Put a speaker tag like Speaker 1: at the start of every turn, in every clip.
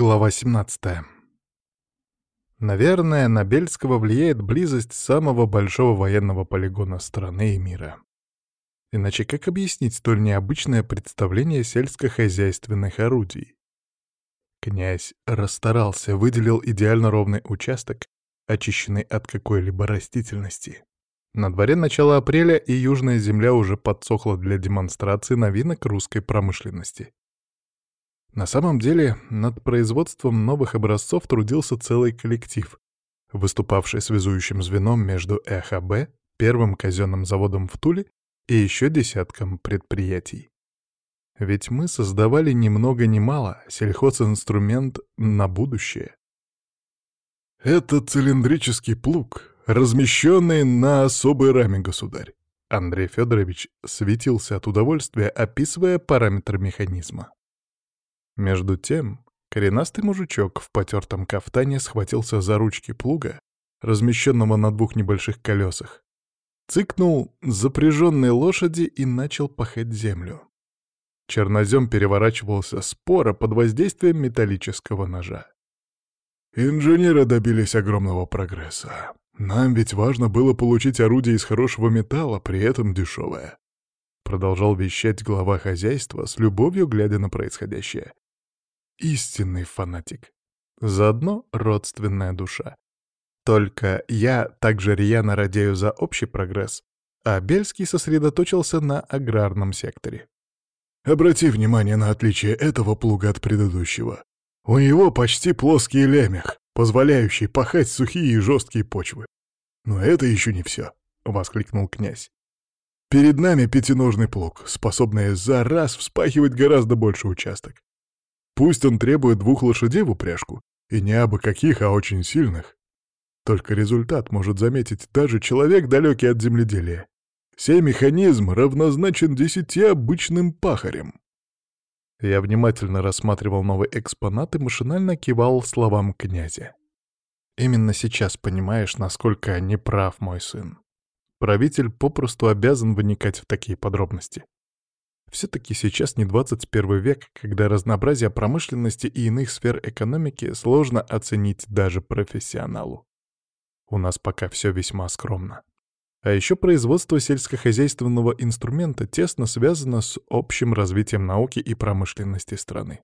Speaker 1: Глава 17. Наверное, на Бельского влияет близость самого большого военного полигона страны и мира. Иначе как объяснить столь необычное представление сельскохозяйственных орудий? Князь расстарался, выделил идеально ровный участок, очищенный от какой-либо растительности. На дворе начало апреля, и южная земля уже подсохла для демонстрации новинок русской промышленности. На самом деле, над производством новых образцов трудился целый коллектив, выступавший связующим звеном между ЭХБ, первым казенным заводом в Туле и еще десятком предприятий. Ведь мы создавали ни много ни мало сельхозинструмент на будущее. «Это цилиндрический плуг, размещенный на особой раме, государь». Андрей Федорович светился от удовольствия, описывая параметры механизма. Между тем, коренастый мужичок в потертом кафтане схватился за ручки плуга, размещенного на двух небольших колесах, цыкнул запряженной лошади и начал пахать землю. Чернозем переворачивался споро под воздействием металлического ножа. «Инженеры добились огромного прогресса. Нам ведь важно было получить орудие из хорошего металла, при этом дешевое», — продолжал вещать глава хозяйства, с любовью глядя на происходящее истинный фанатик. Заодно родственная душа. Только я также рьяно радею за общий прогресс, а Бельский сосредоточился на аграрном секторе. Обрати внимание на отличие этого плуга от предыдущего. У него почти плоский лемех, позволяющий пахать сухие и жесткие почвы. Но это еще не все, — воскликнул князь. Перед нами пятиножный плуг, способный за раз вспахивать гораздо больше участок. Пусть он требует двух лошадей в упряжку, и не абы каких, а очень сильных. Только результат может заметить даже человек, далекий от земледелия. Сей механизм равнозначен десяти обычным пахарям. Я внимательно рассматривал новый экспонат и машинально кивал словам князя. Именно сейчас понимаешь, насколько неправ мой сын. Правитель попросту обязан выникать в такие подробности. Все-таки сейчас не 21 век, когда разнообразие промышленности и иных сфер экономики сложно оценить даже профессионалу. У нас пока все весьма скромно. А еще производство сельскохозяйственного инструмента тесно связано с общим развитием науки и промышленности страны.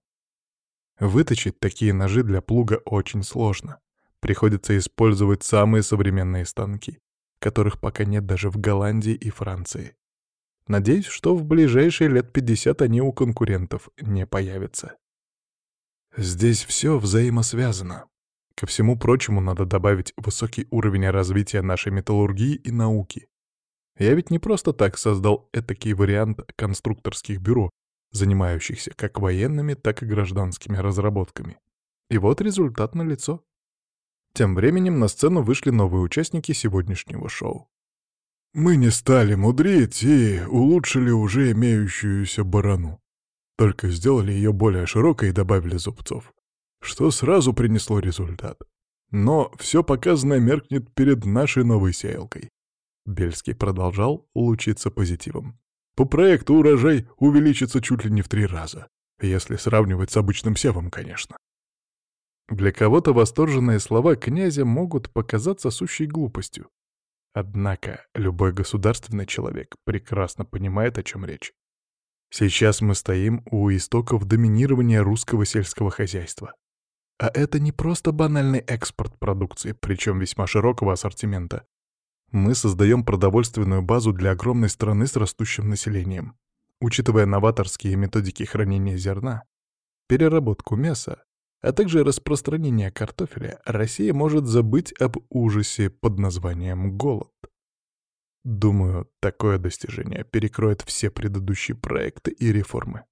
Speaker 1: Выточить такие ножи для плуга очень сложно. Приходится использовать самые современные станки, которых пока нет даже в Голландии и Франции. Надеюсь, что в ближайшие лет 50 они у конкурентов не появятся. Здесь все взаимосвязано. Ко всему прочему надо добавить высокий уровень развития нашей металлургии и науки. Я ведь не просто так создал этакий вариант конструкторских бюро, занимающихся как военными, так и гражданскими разработками. И вот результат налицо. Тем временем на сцену вышли новые участники сегодняшнего шоу. Мы не стали мудрить и улучшили уже имеющуюся барану. Только сделали ее более широкой и добавили зубцов, что сразу принесло результат. Но все показанное меркнет перед нашей новой сеялкой. Бельский продолжал лучиться позитивом. По проекту урожай увеличится чуть ли не в три раза, если сравнивать с обычным севом, конечно. Для кого-то восторженные слова князя могут показаться сущей глупостью. Однако любой государственный человек прекрасно понимает, о чем речь. Сейчас мы стоим у истоков доминирования русского сельского хозяйства. А это не просто банальный экспорт продукции, причем весьма широкого ассортимента. Мы создаем продовольственную базу для огромной страны с растущим населением. Учитывая новаторские методики хранения зерна, переработку мяса, а также распространение картофеля, Россия может забыть об ужасе под названием голод. Думаю, такое достижение перекроет все предыдущие проекты и реформы.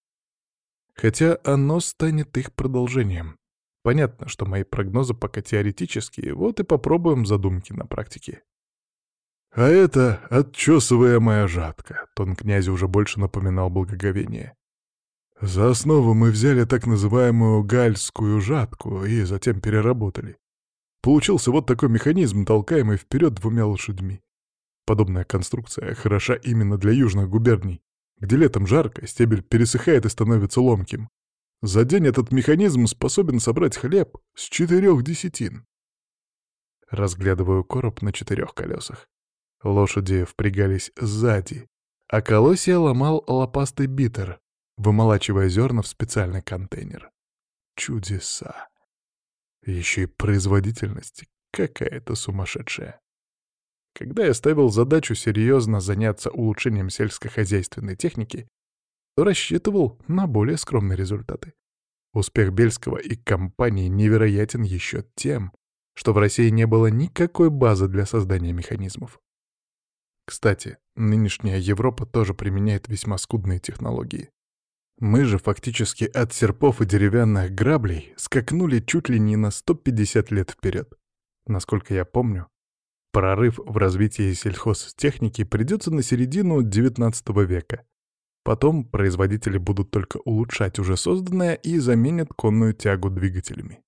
Speaker 1: Хотя оно станет их продолжением. Понятно, что мои прогнозы пока теоретические, вот и попробуем задумки на практике. А это отчесываемая жатка, тон князя уже больше напоминал благоговение. За основу мы взяли так называемую гальскую жатку и затем переработали. Получился вот такой механизм, толкаемый вперед двумя лошадьми. Подобная конструкция хороша именно для южных губерний, где летом жарко, стебель пересыхает и становится ломким. За день этот механизм способен собрать хлеб с четырех десятин. Разглядываю короб на четырех колесах. Лошади впрягались сзади, а колосья ломал лопастый битер, вымолачивая зерна в специальный контейнер. Чудеса. Еще и производительность какая-то сумасшедшая. Когда я ставил задачу серьезно заняться улучшением сельскохозяйственной техники, то рассчитывал на более скромные результаты. Успех Бельского и компании невероятен еще тем, что в России не было никакой базы для создания механизмов. Кстати, нынешняя Европа тоже применяет весьма скудные технологии. Мы же фактически от серпов и деревянных граблей скакнули чуть ли не на 150 лет вперед. Насколько я помню, прорыв в развитии сельхозтехники придется на середину XIX века. Потом производители будут только улучшать уже созданное и заменят конную тягу двигателями.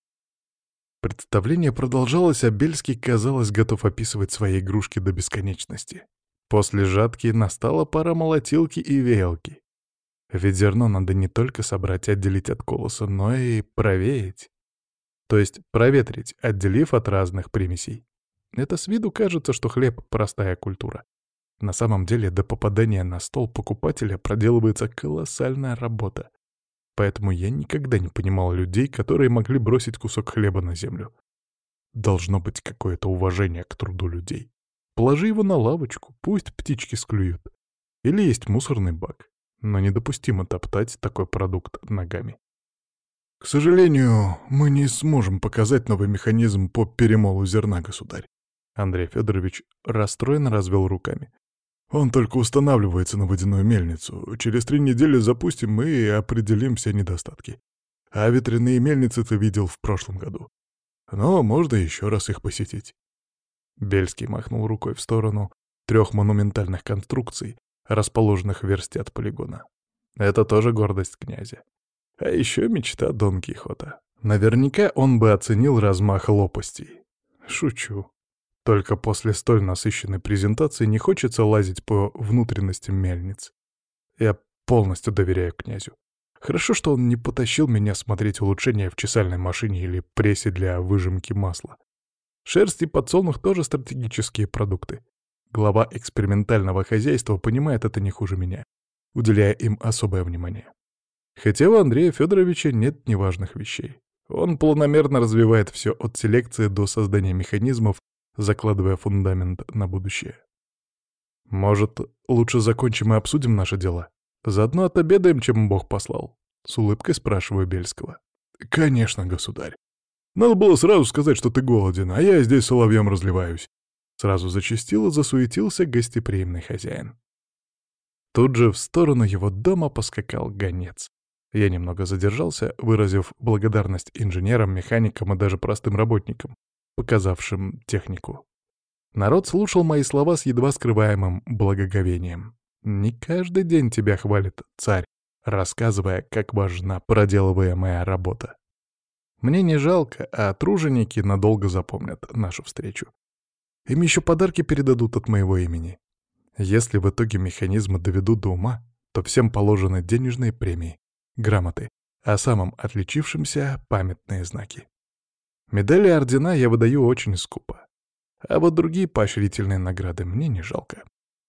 Speaker 1: Представление продолжалось, а Бельский, казалось, готов описывать свои игрушки до бесконечности. После жатки настала пора молотилки и веялки. Ведь зерно надо не только собрать и отделить от колоса, но и провеять. То есть проветрить, отделив от разных примесей. Это с виду кажется, что хлеб — простая культура. На самом деле до попадания на стол покупателя проделывается колоссальная работа. Поэтому я никогда не понимал людей, которые могли бросить кусок хлеба на землю. Должно быть какое-то уважение к труду людей. Положи его на лавочку, пусть птички склюют. Или есть мусорный бак но недопустимо топтать такой продукт ногами. К сожалению, мы не сможем показать новый механизм по перемолу зерна, государь. Андрей Федорович расстроенно развел руками. Он только устанавливается на водяную мельницу. Через три недели запустим мы и определим все недостатки. А ветряные мельницы ты видел в прошлом году. Но можно еще раз их посетить. Бельский махнул рукой в сторону трех монументальных конструкций, расположенных в версте от полигона. Это тоже гордость князя. А еще мечта Дон Кихота. Наверняка он бы оценил размах лопастей. Шучу. Только после столь насыщенной презентации не хочется лазить по внутренностям мельниц. Я полностью доверяю князю. Хорошо, что он не потащил меня смотреть улучшения в чесальной машине или прессе для выжимки масла. Шерсть и подсолнух тоже стратегические продукты. Глава экспериментального хозяйства понимает это не хуже меня, уделяя им особое внимание. Хотя у Андрея Федоровича нет неважных вещей. Он планомерно развивает все от селекции до создания механизмов, закладывая фундамент на будущее. «Может, лучше закончим и обсудим наши дела? Заодно отобедаем, чем Бог послал?» — с улыбкой спрашиваю Бельского. «Конечно, государь. Надо было сразу сказать, что ты голоден, а я здесь соловьем разливаюсь. Сразу зачастил и засуетился гостеприимный хозяин. Тут же в сторону его дома поскакал гонец. Я немного задержался, выразив благодарность инженерам, механикам и даже простым работникам, показавшим технику. Народ слушал мои слова с едва скрываемым благоговением. Не каждый день тебя хвалит царь, рассказывая, как важна проделываемая работа. Мне не жалко, а труженики надолго запомнят нашу встречу. Им еще подарки передадут от моего имени. Если в итоге механизмы доведут до ума, то всем положены денежные премии, грамоты, а самым отличившимся — памятные знаки. Медали и ордена я выдаю очень скупо. А вот другие поощрительные награды мне не жалко.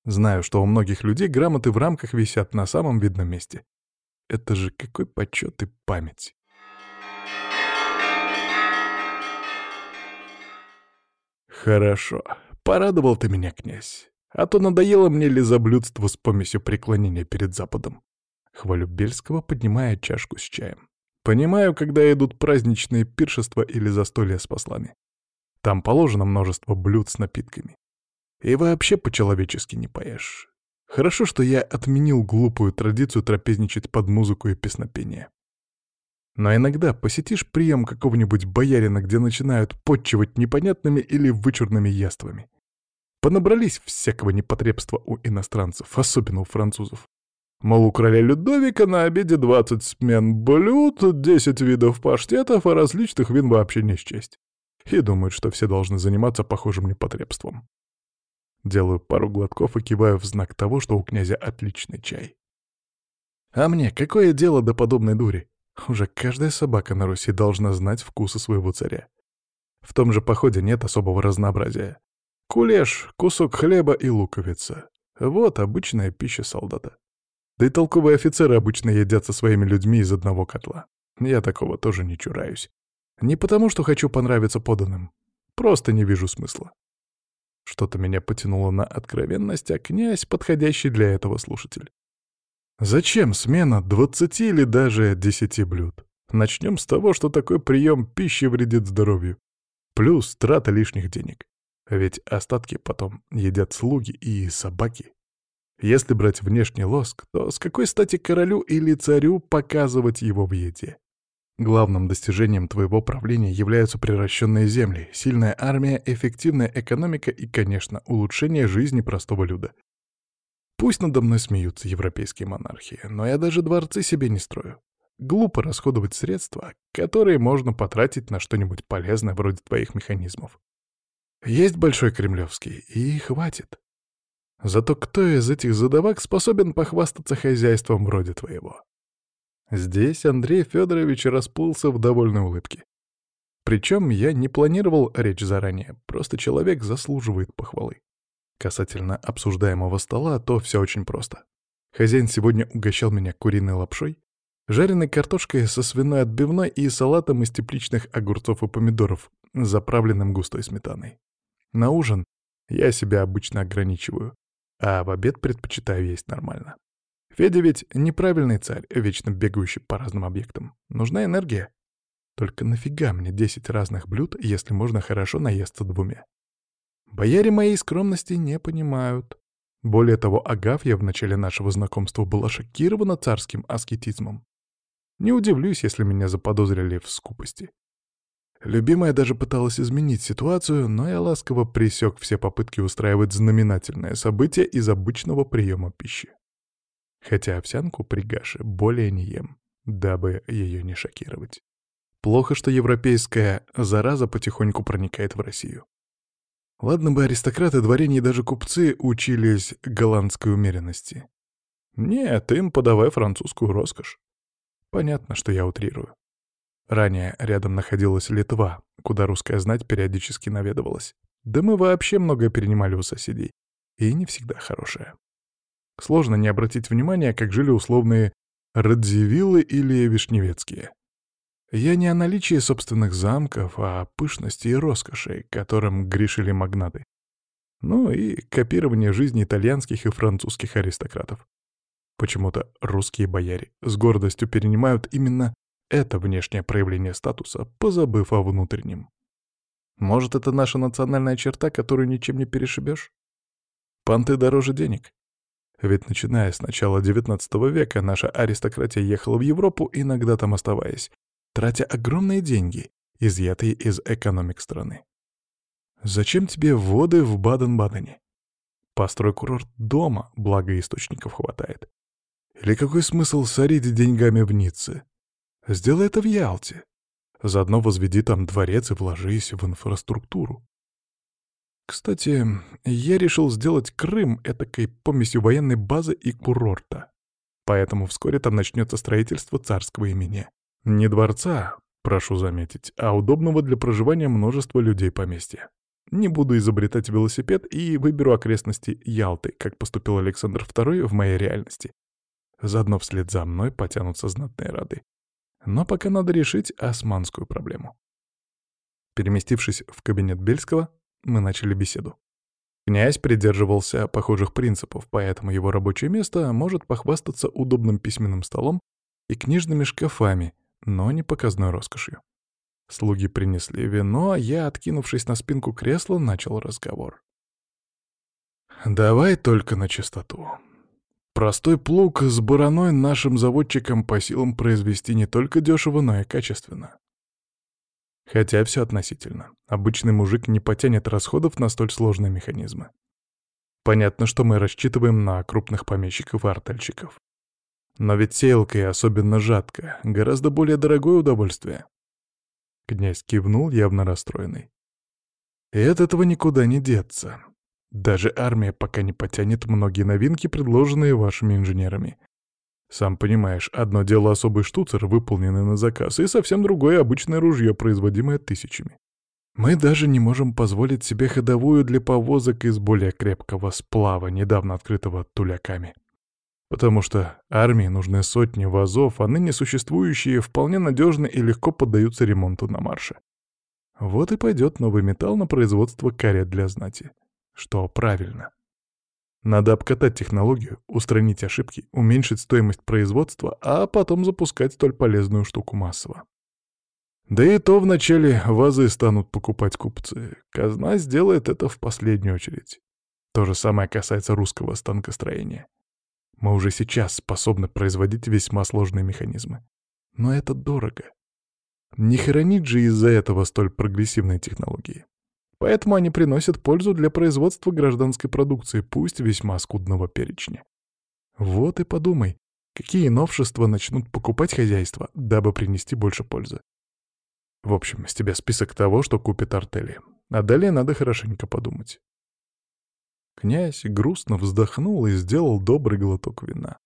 Speaker 1: Знаю, что у многих людей грамоты в рамках висят на самом видном месте. Это же какой почет и память. «Хорошо. Порадовал ты меня, князь. А то надоело мне лизоблюдство с помесью преклонения перед Западом». Хвалю Бельского, поднимая чашку с чаем. Понимаю, когда идут праздничные пиршества или застолья с послами. Там положено множество блюд с напитками. И вообще по-человечески не поешь. Хорошо, что я отменил глупую традицию трапезничать под музыку и песнопение. Но иногда посетишь прием какого-нибудь боярина, где начинают подчивать непонятными или вычурными яствами. Понабрались всякого непотребства у иностранцев, особенно у французов. Мол, у короля Людовика на обеде 20 смен блюд, 10 видов паштетов, а различных вин вообще не счесть. И думают, что все должны заниматься похожим непотребством. Делаю пару глотков и киваю в знак того, что у князя отличный чай. А мне какое дело до подобной дури? Уже каждая собака на Руси должна знать вкусы своего царя. В том же походе нет особого разнообразия. Кулеш, кусок хлеба и луковица. Вот обычная пища солдата. Да и толковые офицеры обычно едят со своими людьми из одного котла. Я такого тоже не чураюсь. Не потому, что хочу понравиться поданным. Просто не вижу смысла. Что-то меня потянуло на откровенность, а князь — подходящий для этого слушатель. Зачем смена 20 или даже 10 блюд? Начнем с того, что такой прием пищи вредит здоровью. Плюс трата лишних денег. Ведь остатки потом едят слуги и собаки. Если брать внешний лоск, то с какой стати королю или царю показывать его в еде? Главным достижением твоего правления являются приращенные земли, сильная армия, эффективная экономика и, конечно, улучшение жизни простого люда. Пусть надо мной смеются европейские монархии, но я даже дворцы себе не строю. Глупо расходовать средства, которые можно потратить на что-нибудь полезное вроде твоих механизмов. Есть большой кремлевский, и хватит. Зато кто из этих задавак способен похвастаться хозяйством вроде твоего? Здесь Андрей Федорович расплылся в довольной улыбке. Причем я не планировал речь заранее, просто человек заслуживает похвалы. Касательно обсуждаемого стола, то все очень просто. Хозяин сегодня угощал меня куриной лапшой, жареной картошкой со свиной отбивной и салатом из тепличных огурцов и помидоров, заправленным густой сметаной. На ужин я себя обычно ограничиваю, а в обед предпочитаю есть нормально. Федя ведь неправильный царь, вечно бегающий по разным объектам. Нужна энергия. Только нафига мне 10 разных блюд, если можно хорошо наесться двумя? Бояре моей скромности не понимают. Более того, Агафья в начале нашего знакомства была шокирована царским аскетизмом. Не удивлюсь, если меня заподозрили в скупости. Любимая даже пыталась изменить ситуацию, но я ласково пресек все попытки устраивать знаменательное событие из обычного приема пищи хотя овсянку при гаше более не ем, дабы ее не шокировать. Плохо, что европейская зараза потихоньку проникает в Россию. Ладно бы аристократы, дворяне и даже купцы учились голландской умеренности. Нет, им подавай французскую роскошь. Понятно, что я утрирую. Ранее рядом находилась Литва, куда русская знать периодически наведывалась. Да мы вообще многое перенимали у соседей. И не всегда хорошее. Сложно не обратить внимания, как жили условные Радзивиллы или Вишневецкие. Я не о наличии собственных замков, а о пышности и роскоши, которым грешили магнаты. Ну и копирование жизни итальянских и французских аристократов. Почему-то русские бояре с гордостью перенимают именно это внешнее проявление статуса, позабыв о внутреннем. Может, это наша национальная черта, которую ничем не перешибешь? Панты дороже денег. Ведь начиная с начала XIX века наша аристократия ехала в Европу, иногда там оставаясь, тратя огромные деньги, изъятые из экономик страны. Зачем тебе воды в Баден-Бадене? Построй курорт дома, благо источников хватает. Или какой смысл сорить деньгами в Ницце? Сделай это в Ялте. Заодно возведи там дворец и вложись в инфраструктуру. Кстати, я решил сделать Крым этакой помесью военной базы и курорта. Поэтому вскоре там начнется строительство царского имени. Не дворца, прошу заметить, а удобного для проживания множества людей поместья. Не буду изобретать велосипед и выберу окрестности Ялты, как поступил Александр II в моей реальности. Заодно вслед за мной потянутся знатные рады. Но пока надо решить османскую проблему. Переместившись в кабинет Бельского, мы начали беседу. Князь придерживался похожих принципов, поэтому его рабочее место может похвастаться удобным письменным столом и книжными шкафами, но не показной роскошью. Слуги принесли вино, а я, откинувшись на спинку кресла, начал разговор. «Давай только на чистоту. Простой плуг с бараной нашим заводчикам по силам произвести не только дешево, но и качественно. Хотя все относительно. Обычный мужик не потянет расходов на столь сложные механизмы. Понятно, что мы рассчитываем на крупных помещиков и артельщиков. Но ведь сеялка и особенно жатка — гораздо более дорогое удовольствие. Князь кивнул, явно расстроенный. И от этого никуда не деться. Даже армия пока не потянет многие новинки, предложенные вашими инженерами. Сам понимаешь, одно дело особый штуцер, выполненный на заказ, и совсем другое обычное ружье, производимое тысячами. Мы даже не можем позволить себе ходовую для повозок из более крепкого сплава, недавно открытого туляками. Потому что армии нужны сотни вазов, а ныне существующие вполне надежны и легко поддаются ремонту на марше. Вот и пойдет новый металл на производство карет для знати. Что правильно. Надо обкатать технологию, устранить ошибки, уменьшить стоимость производства, а потом запускать столь полезную штуку массово. Да и то вначале вазы станут покупать купцы. Казна сделает это в последнюю очередь. То же самое касается русского станкостроения. Мы уже сейчас способны производить весьма сложные механизмы. Но это дорого. Не хранить же из-за этого столь прогрессивные технологии. Поэтому они приносят пользу для производства гражданской продукции, пусть весьма скудного перечня. Вот и подумай, какие новшества начнут покупать хозяйства, дабы принести больше пользы. В общем, с тебя список того, что купит артели. А далее надо хорошенько подумать. Князь грустно вздохнул и сделал добрый глоток вина.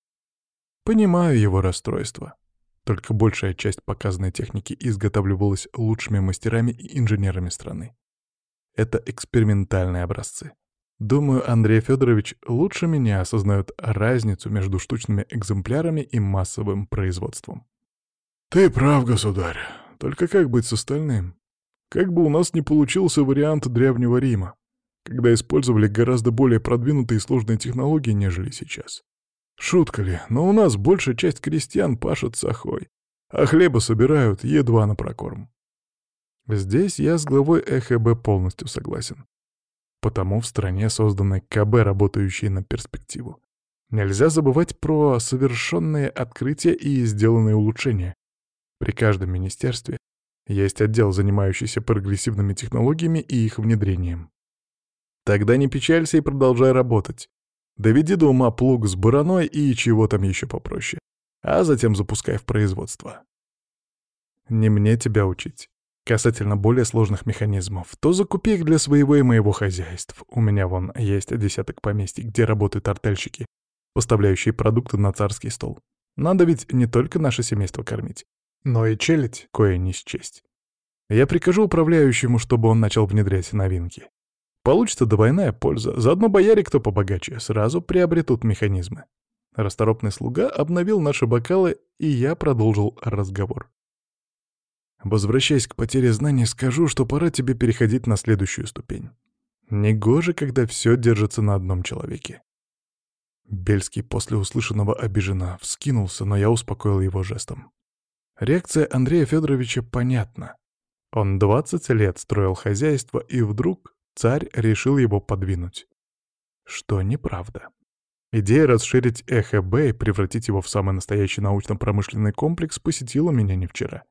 Speaker 1: Понимаю его расстройство. Только большая часть показанной техники изготавливалась лучшими мастерами и инженерами страны. Это экспериментальные образцы. Думаю, Андрей Федорович лучше меня осознает разницу между штучными экземплярами и массовым производством. «Ты прав, государь. Только как быть с остальным? Как бы у нас не получился вариант Древнего Рима, когда использовали гораздо более продвинутые и сложные технологии, нежели сейчас. Шутка ли, но у нас большая часть крестьян пашет сахой, а хлеба собирают едва на прокорм. Здесь я с главой ЭХБ полностью согласен. Потому в стране созданы КБ, работающие на перспективу. Нельзя забывать про совершенные открытия и сделанные улучшения. При каждом министерстве есть отдел, занимающийся прогрессивными технологиями и их внедрением. Тогда не печалься и продолжай работать. Доведи до ума плуг с бараной и чего там еще попроще. А затем запускай в производство. Не мне тебя учить. Касательно более сложных механизмов, то закупи их для своего и моего хозяйств. У меня вон есть десяток поместий, где работают артельщики, поставляющие продукты на царский стол. Надо ведь не только наше семейство кормить, но и челядь кое не счесть. Я прикажу управляющему, чтобы он начал внедрять новинки. Получится двойная польза. Заодно бояре, кто побогаче, сразу приобретут механизмы. Расторопный слуга обновил наши бокалы, и я продолжил разговор. Возвращаясь к потере знаний, скажу, что пора тебе переходить на следующую ступень. Негоже, когда все держится на одном человеке. Бельский после услышанного обиженно вскинулся, но я успокоил его жестом. Реакция Андрея Федоровича понятна. Он 20 лет строил хозяйство, и вдруг царь решил его подвинуть. Что неправда. Идея расширить ЭХБ и превратить его в самый настоящий научно-промышленный комплекс посетила меня не вчера.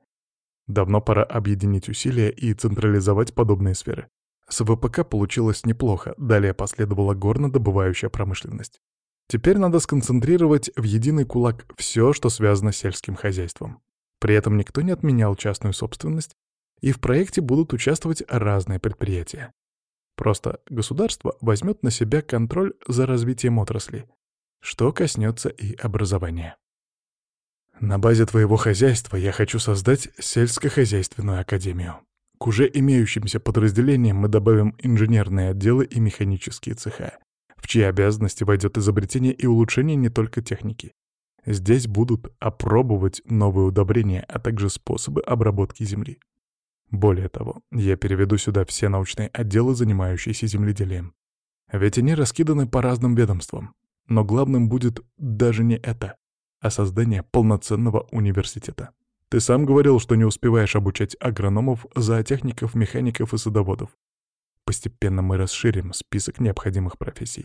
Speaker 1: Давно пора объединить усилия и централизовать подобные сферы. С ВПК получилось неплохо, далее последовала горнодобывающая промышленность. Теперь надо сконцентрировать в единый кулак все, что связано с сельским хозяйством. При этом никто не отменял частную собственность, и в проекте будут участвовать разные предприятия. Просто государство возьмет на себя контроль за развитием отрасли, что коснется и образования. На базе твоего хозяйства я хочу создать сельскохозяйственную академию. К уже имеющимся подразделениям мы добавим инженерные отделы и механические цеха, в чьи обязанности войдет изобретение и улучшение не только техники. Здесь будут опробовать новые удобрения, а также способы обработки земли. Более того, я переведу сюда все научные отделы, занимающиеся земледелием. Ведь они раскиданы по разным ведомствам. Но главным будет даже не это, а создание полноценного университета. Ты сам говорил, что не успеваешь обучать агрономов, зоотехников, механиков и садоводов. Постепенно мы расширим список необходимых профессий.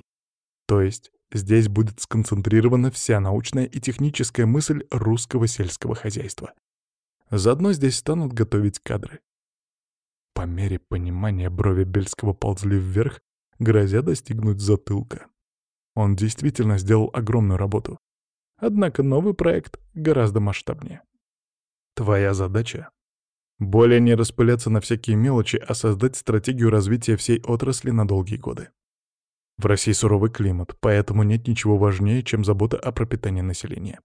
Speaker 1: То есть здесь будет сконцентрирована вся научная и техническая мысль русского сельского хозяйства. Заодно здесь станут готовить кадры. По мере понимания брови Бельского ползли вверх, грозя достигнуть затылка. Он действительно сделал огромную работу. Однако новый проект гораздо масштабнее. Твоя задача — более не распыляться на всякие мелочи, а создать стратегию развития всей отрасли на долгие годы. В России суровый климат, поэтому нет ничего важнее, чем забота о пропитании населения.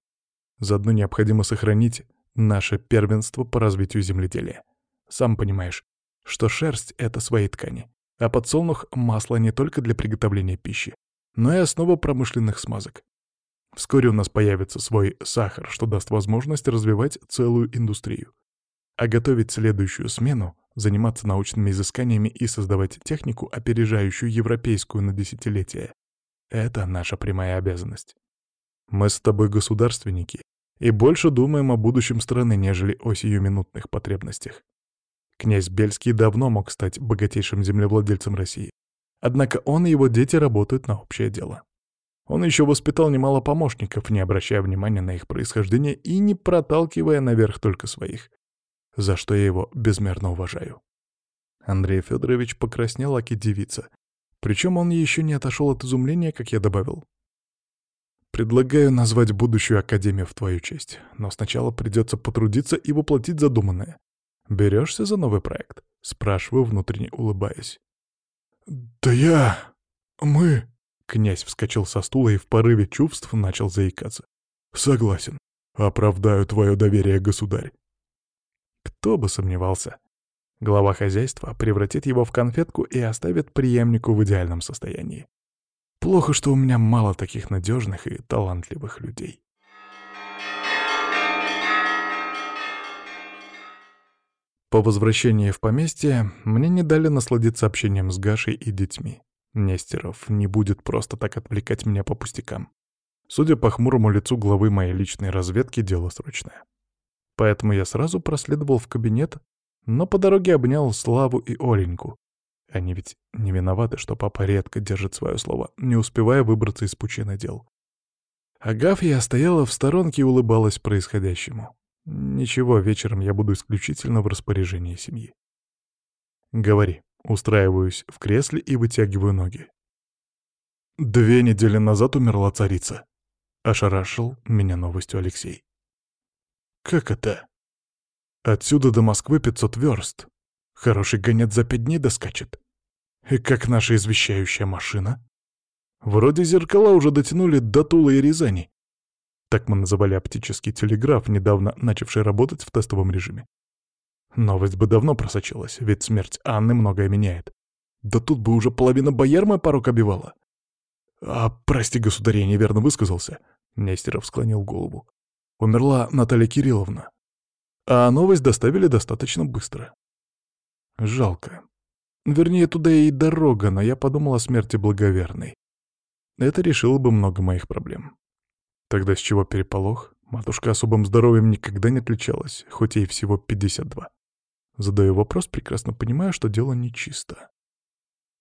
Speaker 1: Заодно необходимо сохранить наше первенство по развитию земледелия. Сам понимаешь, что шерсть — это свои ткани, а подсолнух — масло не только для приготовления пищи, но и основа промышленных смазок. Вскоре у нас появится свой сахар, что даст возможность развивать целую индустрию. А готовить следующую смену, заниматься научными изысканиями и создавать технику, опережающую европейскую на десятилетия — это наша прямая обязанность. Мы с тобой государственники и больше думаем о будущем страны, нежели о сиюминутных потребностях. Князь Бельский давно мог стать богатейшим землевладельцем России. Однако он и его дети работают на общее дело. Он еще воспитал немало помощников, не обращая внимания на их происхождение и не проталкивая наверх только своих, за что я его безмерно уважаю. Андрей Федорович покраснел, аки девица. Причем он еще не отошел от изумления, как я добавил. Предлагаю назвать будущую академию в твою честь, но сначала придется потрудиться и воплотить задуманное. Берешься за новый проект? Спрашиваю, внутренне улыбаясь. «Да я... мы...» Князь вскочил со стула и в порыве чувств начал заикаться. «Согласен. Оправдаю твое доверие, государь». Кто бы сомневался. Глава хозяйства превратит его в конфетку и оставит преемнику в идеальном состоянии. Плохо, что у меня мало таких надежных и талантливых людей. По возвращении в поместье мне не дали насладиться общением с Гашей и детьми. Нестеров не будет просто так отвлекать меня по пустякам. Судя по хмурому лицу главы моей личной разведки, дело срочное. Поэтому я сразу проследовал в кабинет, но по дороге обнял Славу и Оленьку. Они ведь не виноваты, что папа редко держит свое слово, не успевая выбраться из пучины дел. Агафья стояла в сторонке и улыбалась происходящему. Ничего, вечером я буду исключительно в распоряжении семьи. Говори. Устраиваюсь в кресле и вытягиваю ноги. Две недели назад умерла царица. Ошарашил меня новостью Алексей. Как это? Отсюда до Москвы 500 верст. Хороший гонец за пять дней доскачет. И как наша извещающая машина? Вроде зеркала уже дотянули до Тулы и Рязани. Так мы называли оптический телеграф, недавно начавший работать в тестовом режиме. Новость бы давно просочилась, ведь смерть Анны многое меняет. Да тут бы уже половина бояр мой порог обивала. «А, прости, государь, я неверно высказался», — Нестеров склонил голову. «Умерла Наталья Кирилловна. А новость доставили достаточно быстро. Жалко. Вернее, туда и дорога, но я подумал о смерти благоверной. Это решило бы много моих проблем. Тогда с чего переполох? Матушка особым здоровьем никогда не отличалась, хоть ей всего 52. Задаю вопрос, прекрасно понимая, что дело нечисто.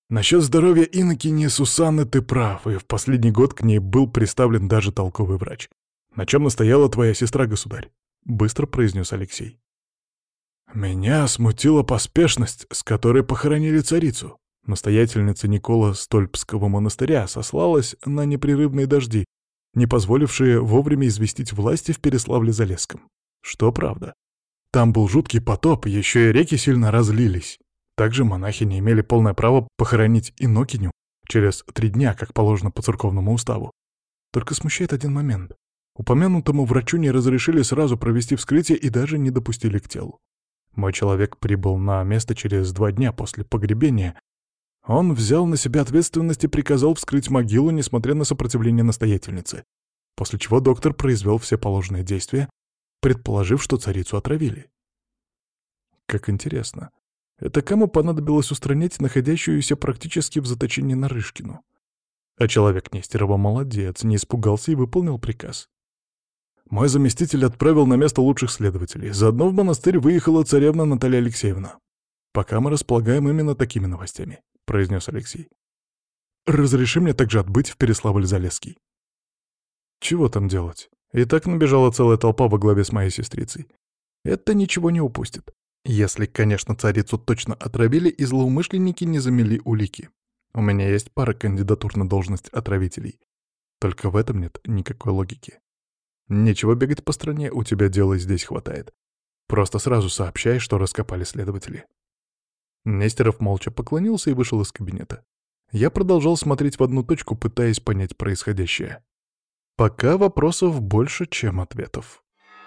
Speaker 1: Насчет здоровья инокини Сусанны ты прав, и в последний год к ней был представлен даже толковый врач. На чем настояла твоя сестра, государь? Быстро произнес Алексей. Меня смутила поспешность, с которой похоронили царицу. Настоятельница Никола Стольпского монастыря сослалась на непрерывные дожди, не позволившие вовремя известить власти в Переславле-Залесском. Что правда. Там был жуткий потоп, еще и реки сильно разлились. Также монахи не имели полное право похоронить Инокиню через три дня, как положено по церковному уставу. Только смущает один момент. Упомянутому врачу не разрешили сразу провести вскрытие и даже не допустили к телу. Мой человек прибыл на место через два дня после погребения. Он взял на себя ответственность и приказал вскрыть могилу, несмотря на сопротивление настоятельницы, после чего доктор произвел все положенные действия, предположив, что царицу отравили. Как интересно. Это кому понадобилось устранять находящуюся практически в заточении Нарышкину? А человек Нестерова молодец, не испугался и выполнил приказ. Мой заместитель отправил на место лучших следователей. Заодно в монастырь выехала царевна Наталья Алексеевна. Пока мы располагаем именно такими новостями, — произнес Алексей. Разреши мне также отбыть в Переславль-Залесский. Чего там делать? И так набежала целая толпа во главе с моей сестрицей. Это ничего не упустит. Если, конечно, царицу точно отравили и злоумышленники не замели улики. У меня есть пара кандидатур на должность отравителей. Только в этом нет никакой логики. Нечего бегать по стране, у тебя дела здесь хватает. Просто сразу сообщай, что раскопали следователи. Нестеров молча поклонился и вышел из кабинета. Я продолжал смотреть в одну точку, пытаясь понять происходящее. Пока вопросов больше, чем ответов.